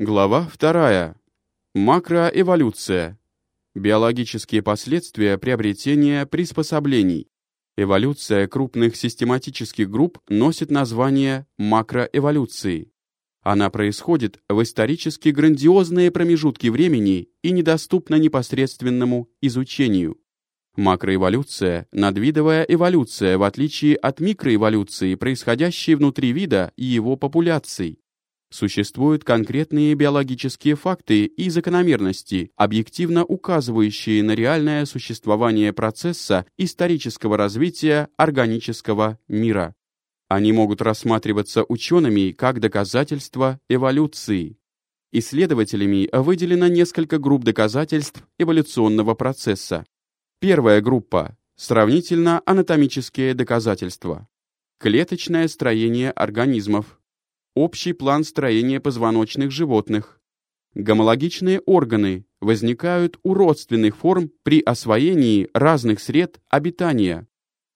Глава 2. Макроэволюция. Биологические последствия приобретения приспособлений. Эволюция крупных систематических групп носит название макроэволюции. Она происходит в исторически грандиозные промежутки времени и недоступна непосредственному изучению. Макроэволюция – надвидовая эволюция, в отличие от микроэволюции, происходящей внутри вида и его популяций. Существуют конкретные биологические факты и закономерности, объективно указывающие на реальное существование процесса исторического развития органического мира. Они могут рассматриваться учеными как доказательства эволюции. Исследователями выделено несколько групп доказательств эволюционного процесса. Первая группа – сравнительно-анатомические доказательства. Клеточное строение организмов, общий план строения позвоночных животных. Гомологичные органы возникают у родственных форм при освоении разных сред обитания.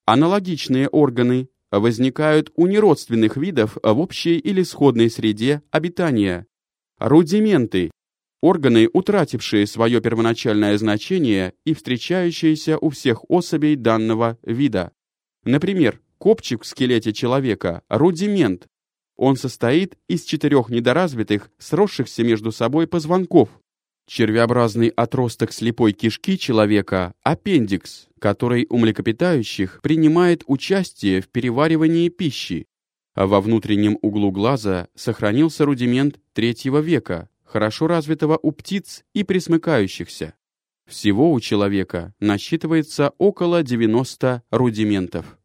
Аналогичные органы возникают у неродственных видов в общей или сходной среде обитания. Рудименты – органы, утратившие свое первоначальное значение и встречающиеся у всех особей данного вида. Например, копчик в скелете человека – рудимент, он состоит из четырех недоразвитых, сросшихся между собой позвонков. Червеобразный отросток слепой кишки человека – аппендикс, который у млекопитающих принимает участие в переваривании пищи. А во внутреннем углу глаза сохранился рудимент третьего века, хорошо развитого у птиц и пресмыкающихся. Всего у человека насчитывается около 90 рудиментов.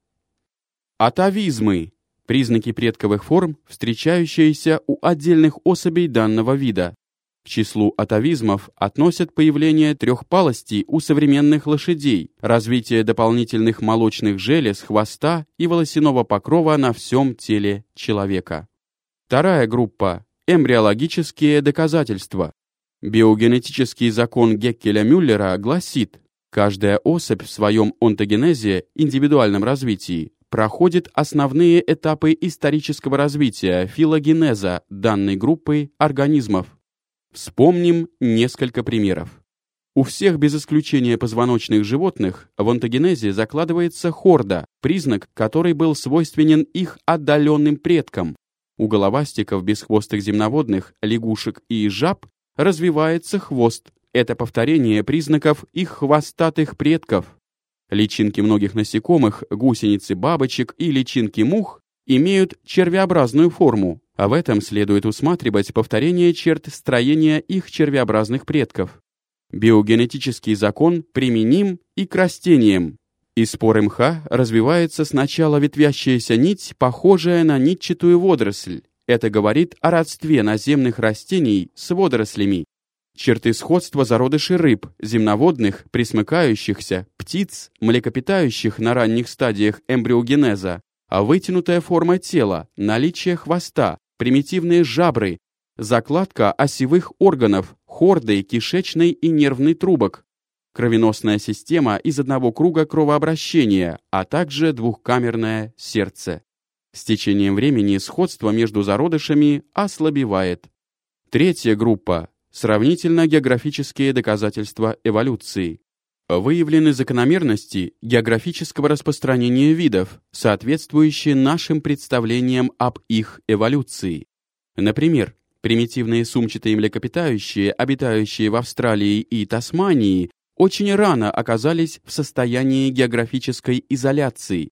Атовизмы признаки предковых форм, встречающиеся у отдельных особей данного вида. К числу атовизмов относят появление трехпалостей у современных лошадей, развитие дополнительных молочных желез, хвоста и волосяного покрова на всем теле человека. Вторая группа – эмбриологические доказательства. Биогенетический закон Геккеля-Мюллера гласит, каждая особь в своем онтогенезе, индивидуальном развитии, проходит основные этапы исторического развития филогенеза данной группы организмов. Вспомним несколько примеров. У всех без исключения позвоночных животных в онтогенезе закладывается хорда, признак, который был свойственен их отдаленным предкам. У головастиков, бесхвостых земноводных, лягушек и жаб развивается хвост. Это повторение признаков их хвостатых предков. Личинки многих насекомых, гусеницы бабочек и личинки мух имеют червеобразную форму, а в этом следует усматривать повторение черт строения их червеобразных предков. Биогенетический закон применим и к растениям. Из споры мха развивается сначала ветвящаяся нить, похожая на нитчатую водоросль. Это говорит о родстве наземных растений с водорослями, черты сходства зародышей рыб, земноводных, присмыкающихся, птиц, млекопитающих на ранних стадиях эмбриогенеза, а вытянутая форма тела, наличие хвоста, примитивные жабры, закладка осевых органов, хорды, кишечной и нервной трубок, кровеносная система из одного круга кровообращения, а также двухкамерное сердце. С течением времени сходство между зародышами ослабевает. Третья группа Сравнительно-географические доказательства эволюции. Выявлены закономерности географического распространения видов, соответствующие нашим представлениям об их эволюции. Например, примитивные сумчатые млекопитающие, обитающие в Австралии и Тасмании, очень рано оказались в состоянии географической изоляции.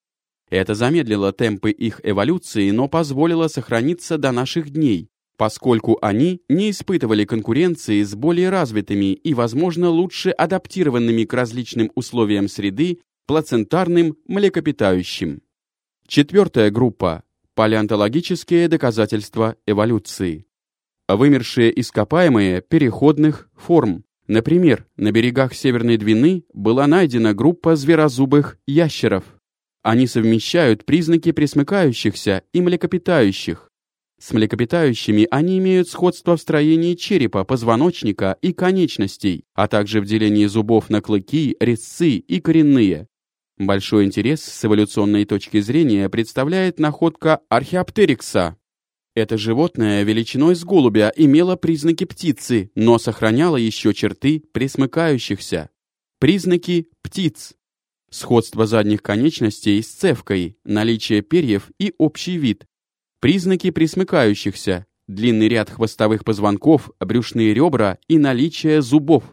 Это замедлило темпы их эволюции, но позволило сохраниться до наших дней поскольку они не испытывали конкуренции с более развитыми и, возможно, лучше адаптированными к различным условиям среды плацентарным млекопитающим. Четвертая группа – палеонтологические доказательства эволюции. Вымершие ископаемые переходных форм. Например, на берегах Северной Двины была найдена группа зверозубых ящеров. Они совмещают признаки пресмыкающихся и млекопитающих, с млекопитающими они имеют сходство в строении черепа, позвоночника и конечностей, а также в делении зубов на клыки, резцы и коренные. Большой интерес с эволюционной точки зрения представляет находка археоптерикса. Это животное величиной с голубя имело признаки птицы, но сохраняло еще черты пресмыкающихся. Признаки птиц. Сходство задних конечностей с цевкой, наличие перьев и общий вид. Признаки присмыкающихся, длинный ряд хвостовых позвонков, брюшные ребра и наличие зубов.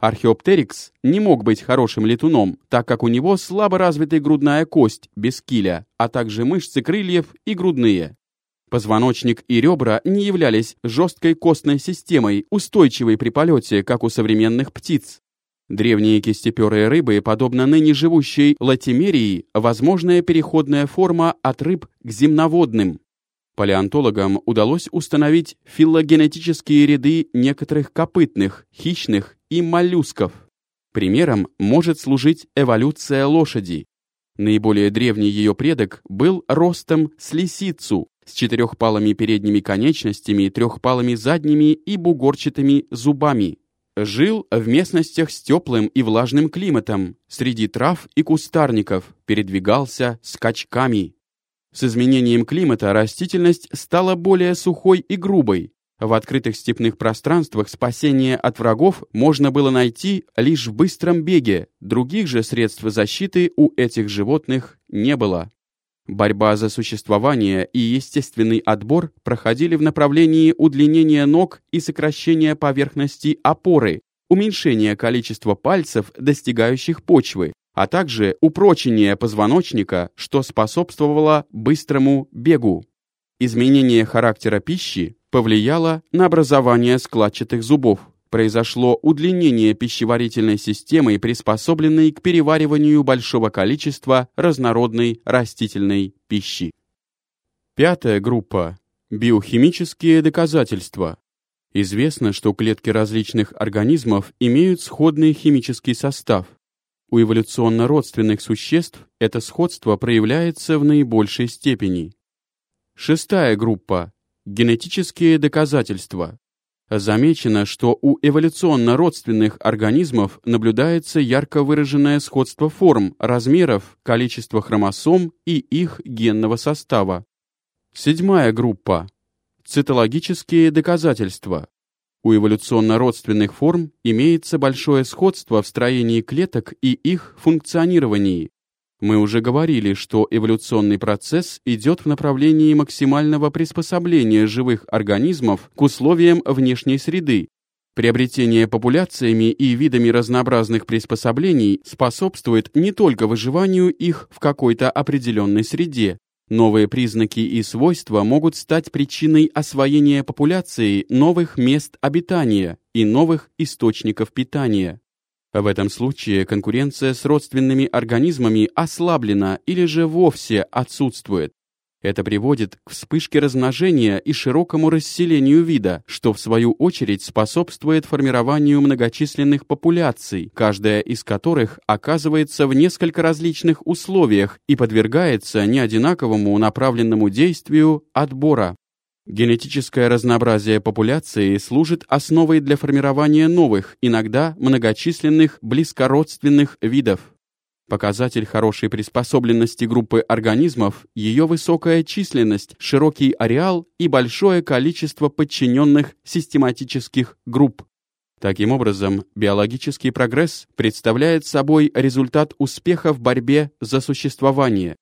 Археоптерикс не мог быть хорошим летуном, так как у него слабо развитая грудная кость, без киля, а также мышцы крыльев и грудные. Позвоночник и ребра не являлись жесткой костной системой, устойчивой при полете, как у современных птиц. Древние кистеперые рыбы, подобно ныне живущей латимерии, возможная переходная форма от рыб к земноводным. Палеонтологам удалось установить филогенетические ряды некоторых копытных, хищных и моллюсков. Примером может служить эволюция лошади. Наиболее древний ее предок был ростом с лисицу, с четырехпалыми передними конечностями, трехпалыми задними и бугорчатыми зубами. Жил в местностях с теплым и влажным климатом, среди трав и кустарников, передвигался скачками. С изменением климата растительность стала более сухой и грубой. В открытых степных пространствах спасение от врагов можно было найти лишь в быстром беге, других же средств защиты у этих животных не было. Борьба за существование и естественный отбор проходили в направлении удлинения ног и сокращения поверхности опоры, уменьшения количества пальцев, достигающих почвы, а также упрочения позвоночника, что способствовало быстрому бегу. Изменение характера пищи повлияло на образование складчатых зубов произошло удлинение пищеварительной системы, приспособленной к перевариванию большого количества разнородной растительной пищи. Пятая группа – биохимические доказательства. Известно, что клетки различных организмов имеют сходный химический состав. У эволюционно-родственных существ это сходство проявляется в наибольшей степени. Шестая группа – генетические доказательства. Замечено, что у эволюционно-родственных организмов наблюдается ярко выраженное сходство форм, размеров, количества хромосом и их генного состава. Седьмая группа. Цитологические доказательства. У эволюционно-родственных форм имеется большое сходство в строении клеток и их функционировании, мы уже говорили, что эволюционный процесс идет в направлении максимального приспособления живых организмов к условиям внешней среды. Приобретение популяциями и видами разнообразных приспособлений способствует не только выживанию их в какой-то определенной среде. Новые признаки и свойства могут стать причиной освоения популяции новых мест обитания и новых источников питания. В этом случае конкуренция с родственными организмами ослаблена или же вовсе отсутствует. Это приводит к вспышке размножения и широкому расселению вида, что в свою очередь способствует формированию многочисленных популяций, каждая из которых оказывается в несколько различных условиях и подвергается неодинаковому направленному действию отбора. Генетическое разнообразие популяции служит основой для формирования новых, иногда многочисленных близкородственных видов. Показатель хорошей приспособленности группы организмов – ее высокая численность, широкий ареал и большое количество подчиненных систематических групп. Таким образом, биологический прогресс представляет собой результат успеха в борьбе за существование,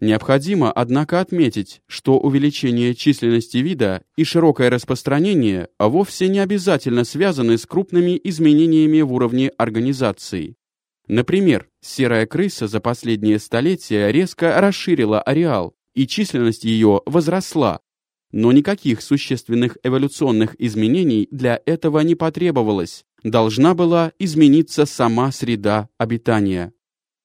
Необходимо, однако, отметить, что увеличение численности вида и широкое распространение вовсе не обязательно связаны с крупными изменениями в уровне организации. Например, серая крыса за последние столетия резко расширила ареал, и численность ее возросла. Но никаких существенных эволюционных изменений для этого не потребовалось. Должна была измениться сама среда обитания.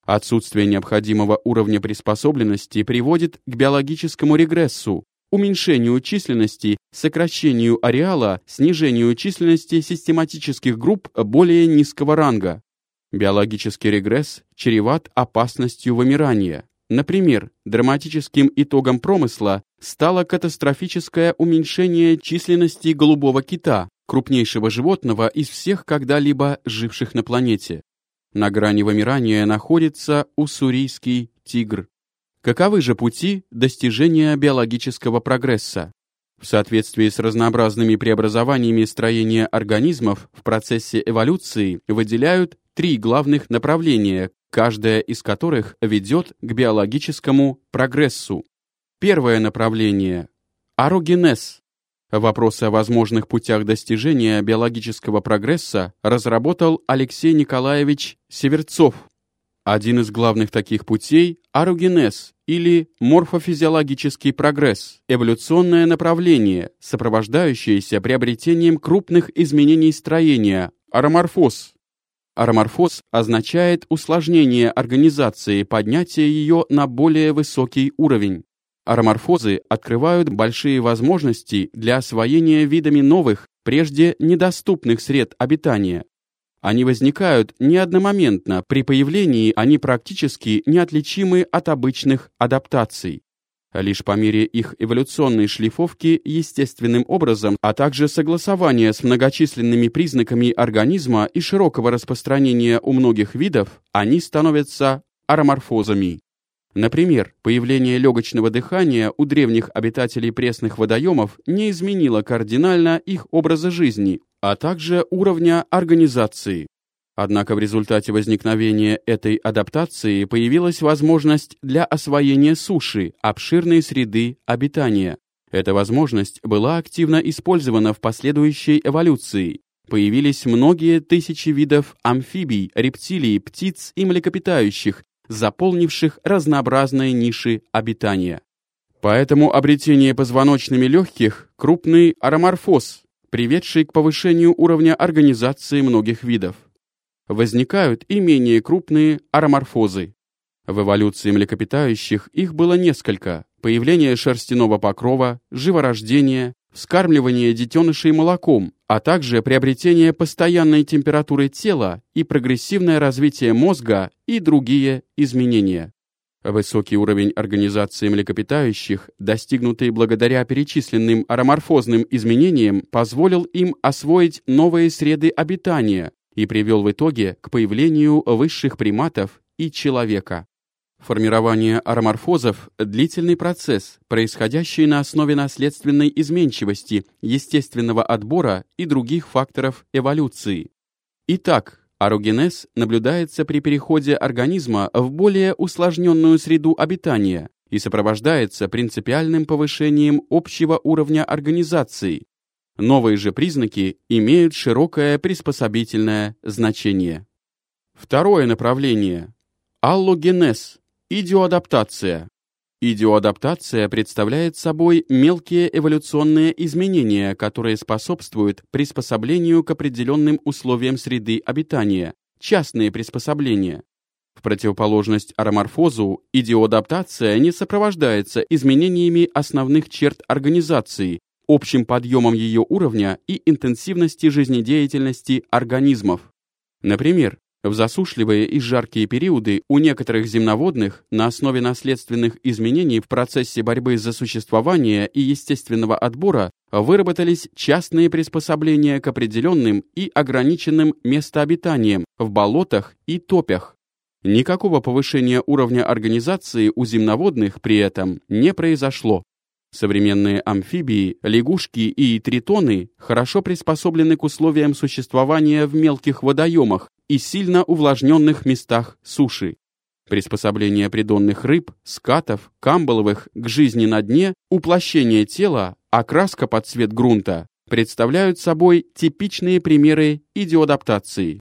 Отсутствие необходимого уровня приспособленности приводит к биологическому регрессу, уменьшению численности, сокращению ареала, снижению численности систематических групп более низкого ранга. Биологический регресс чреват опасностью вымирания. Например, драматическим итогом промысла стало катастрофическое уменьшение численности голубого кита, крупнейшего животного из всех когда-либо живших на планете. На грани вымирания находится уссурийский тигр. Каковы же пути достижения биологического прогресса? В соответствии с разнообразными преобразованиями строения организмов в процессе эволюции выделяют три главных направления, каждое из которых ведет к биологическому прогрессу. Первое направление – арогенез. Вопросы о возможных путях достижения биологического прогресса разработал Алексей Николаевич Северцов. Один из главных таких путей – арогенез или морфофизиологический прогресс, эволюционное направление, сопровождающееся приобретением крупных изменений строения, ароморфоз. Ароморфоз означает усложнение организации, поднятие ее на более высокий уровень. Ароморфозы открывают большие возможности для освоения видами новых, прежде недоступных сред обитания. Они возникают не одномоментно, при появлении они практически неотличимы от обычных адаптаций. Лишь по мере их эволюционной шлифовки естественным образом, а также согласования с многочисленными признаками организма и широкого распространения у многих видов, они становятся ароморфозами. Например, появление легочного дыхания у древних обитателей пресных водоемов не изменило кардинально их образа жизни, а также уровня организации. Однако в результате возникновения этой адаптации появилась возможность для освоения суши, обширной среды обитания. Эта возможность была активно использована в последующей эволюции. Появились многие тысячи видов амфибий, рептилий, птиц и млекопитающих, заполнивших разнообразные ниши обитания. Поэтому обретение позвоночными легких – крупный ароморфоз, приведший к повышению уровня организации многих видов. Возникают и менее крупные ароморфозы. В эволюции млекопитающих их было несколько – появление шерстяного покрова, живорождение, вскармливание детенышей молоком, а также приобретение постоянной температуры тела и прогрессивное развитие мозга и другие изменения. Высокий уровень организации млекопитающих, достигнутый благодаря перечисленным ароморфозным изменениям, позволил им освоить новые среды обитания и привел в итоге к появлению высших приматов и человека. Формирование ароморфозов – длительный процесс, происходящий на основе наследственной изменчивости, естественного отбора и других факторов эволюции. Итак, арогенез наблюдается при переходе организма в более усложненную среду обитания и сопровождается принципиальным повышением общего уровня организации. Новые же признаки имеют широкое приспособительное значение. Второе направление – аллогенез – Идиоадаптация. Идиоадаптация представляет собой мелкие эволюционные изменения, которые способствуют приспособлению к определенным условиям среды обитания, частные приспособления. В противоположность ароморфозу, идиоадаптация не сопровождается изменениями основных черт организации, общим подъемом ее уровня и интенсивности жизнедеятельности организмов. Например, в засушливые и жаркие периоды у некоторых земноводных на основе наследственных изменений в процессе борьбы за существование и естественного отбора выработались частные приспособления к определенным и ограниченным местообитаниям в болотах и топях. Никакого повышения уровня организации у земноводных при этом не произошло. Современные амфибии, лягушки и тритоны хорошо приспособлены к условиям существования в мелких водоемах и сильно увлажненных местах суши. Приспособление придонных рыб, скатов, камбаловых к жизни на дне, уплощение тела, окраска под цвет грунта представляют собой типичные примеры идиодаптации.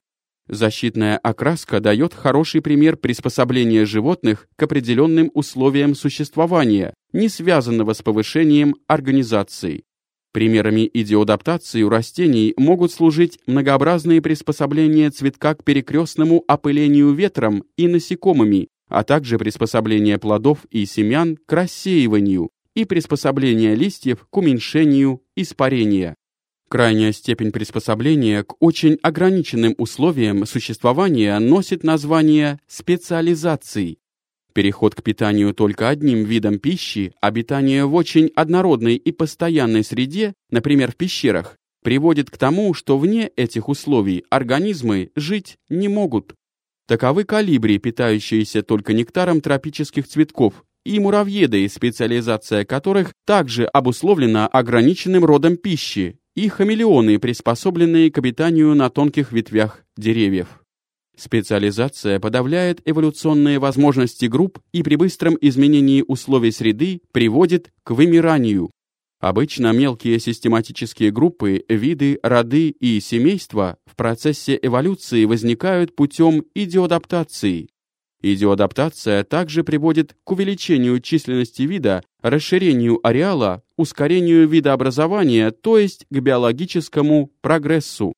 Защитная окраска дает хороший пример приспособления животных к определенным условиям существования, не связанного с повышением организации. Примерами идиодаптации у растений могут служить многообразные приспособления цветка к перекрестному опылению ветром и насекомыми, а также приспособления плодов и семян к рассеиванию и приспособления листьев к уменьшению испарения. Крайняя степень приспособления к очень ограниченным условиям существования носит название специализации. Переход к питанию только одним видом пищи, обитание в очень однородной и постоянной среде, например, в пещерах, приводит к тому, что вне этих условий организмы жить не могут. Таковы калибри, питающиеся только нектаром тропических цветков, и муравьеды, специализация которых также обусловлена ограниченным родом пищи, и хамелеоны, приспособленные к обитанию на тонких ветвях деревьев. Специализация подавляет эволюционные возможности групп и при быстром изменении условий среды приводит к вымиранию. Обычно мелкие систематические группы, виды, роды и семейства в процессе эволюции возникают путем идиоадаптации. Идиоадаптация также приводит к увеличению численности вида, расширению ареала, ускорению видообразования, то есть к биологическому прогрессу.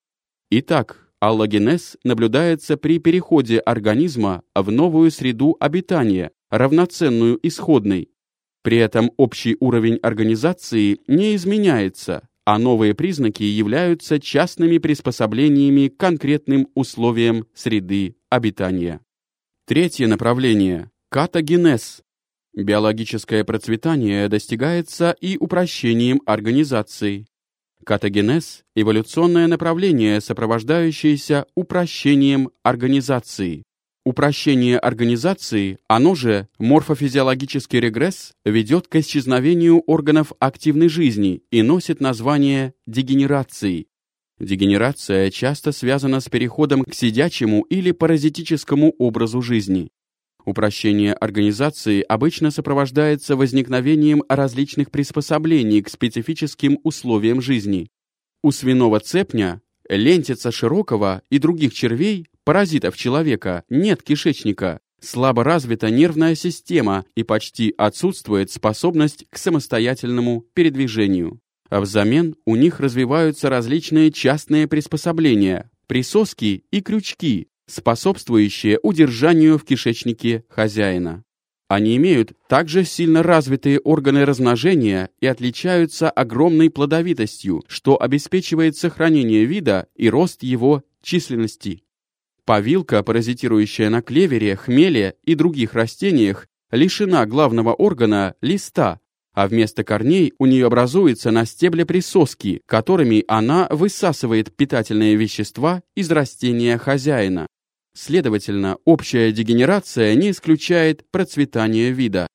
Итак, Аллогенез наблюдается при переходе организма в новую среду обитания, равноценную исходной. При этом общий уровень организации не изменяется, а новые признаки являются частными приспособлениями к конкретным условиям среды обитания. Третье направление – катагенез. Биологическое процветание достигается и упрощением организации. Катагенез – эволюционное направление, сопровождающееся упрощением организации. Упрощение организации, оно же морфофизиологический регресс, ведет к исчезновению органов активной жизни и носит название дегенерации. Дегенерация часто связана с переходом к сидячему или паразитическому образу жизни. Упрощение организации обычно сопровождается возникновением различных приспособлений к специфическим условиям жизни. У свиного цепня, лентица широкого и других червей, паразитов человека, нет кишечника, слабо развита нервная система и почти отсутствует способность к самостоятельному передвижению. А взамен у них развиваются различные частные приспособления, присоски и крючки, способствующие удержанию в кишечнике хозяина. Они имеют также сильно развитые органы размножения и отличаются огромной плодовитостью, что обеспечивает сохранение вида и рост его численности. Повилка, паразитирующая на клевере, хмеле и других растениях, лишена главного органа – листа, а вместо корней у нее образуются на стебле присоски, которыми она высасывает питательные вещества из растения хозяина. Следовательно, общая дегенерация не исключает процветание вида.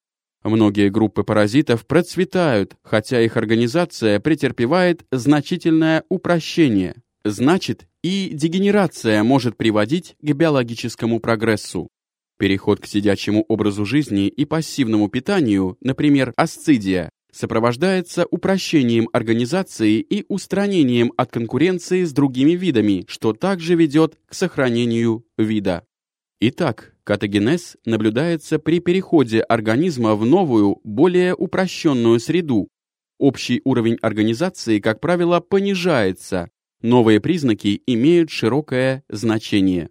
Многие группы паразитов процветают, хотя их организация претерпевает значительное упрощение. Значит, и дегенерация может приводить к биологическому прогрессу. Переход к сидячему образу жизни и пассивному питанию, например, асцидия, сопровождается упрощением организации и устранением от конкуренции с другими видами, что также ведет к сохранению вида. Итак, катагенез наблюдается при переходе организма в новую, более упрощенную среду. Общий уровень организации, как правило, понижается. Новые признаки имеют широкое значение.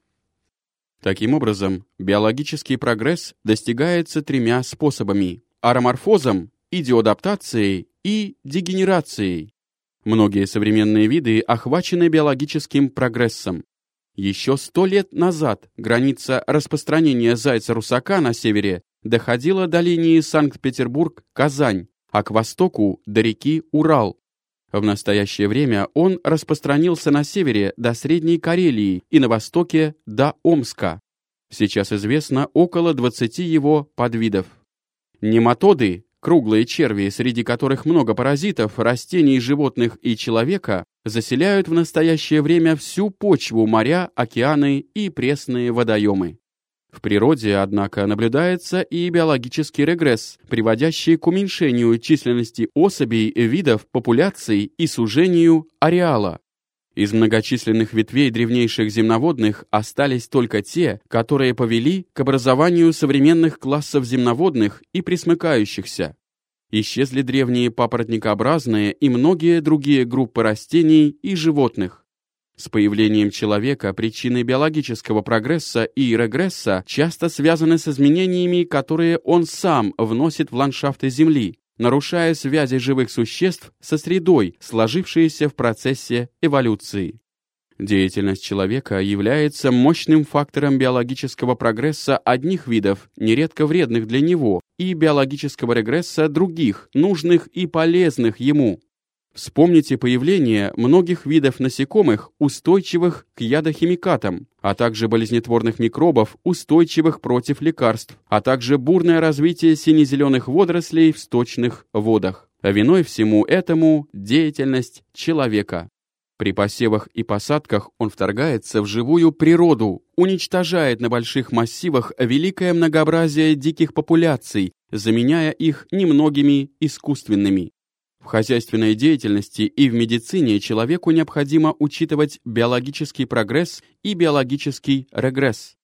Таким образом, биологический прогресс достигается тремя способами – ароморфозом, идиоадаптацией и дегенерацией. Многие современные виды охвачены биологическим прогрессом. Еще сто лет назад граница распространения зайца-русака на севере доходила до линии Санкт-Петербург-Казань, а к востоку – до реки Урал. В настоящее время он распространился на севере до Средней Карелии и на востоке до Омска. Сейчас известно около 20 его подвидов. Нематоды Круглые черви, среди которых много паразитов, растений, животных и человека, заселяют в настоящее время всю почву, моря, океаны и пресные водоемы. В природе, однако, наблюдается и биологический регресс, приводящий к уменьшению численности особей, видов, популяций и сужению ареала. Из многочисленных ветвей древнейших земноводных остались только те, которые повели к образованию современных классов земноводных и присмыкающихся. Исчезли древние папоротникообразные и многие другие группы растений и животных. С появлением человека причины биологического прогресса и регресса часто связаны с изменениями, которые он сам вносит в ландшафты Земли, нарушая связи живых существ со средой, сложившиеся в процессе эволюции. Деятельность человека является мощным фактором биологического прогресса одних видов, нередко вредных для него, и биологического регресса других, нужных и полезных ему. Вспомните появление многих видов насекомых, устойчивых к ядохимикатам, а также болезнетворных микробов, устойчивых против лекарств, а также бурное развитие сине-зеленых водорослей в сточных водах. Виной всему этому деятельность человека. При посевах и посадках он вторгается в живую природу, уничтожает на больших массивах великое многообразие диких популяций, заменяя их немногими искусственными. В хозяйственной деятельности и в медицине человеку необходимо учитывать биологический прогресс и биологический регресс.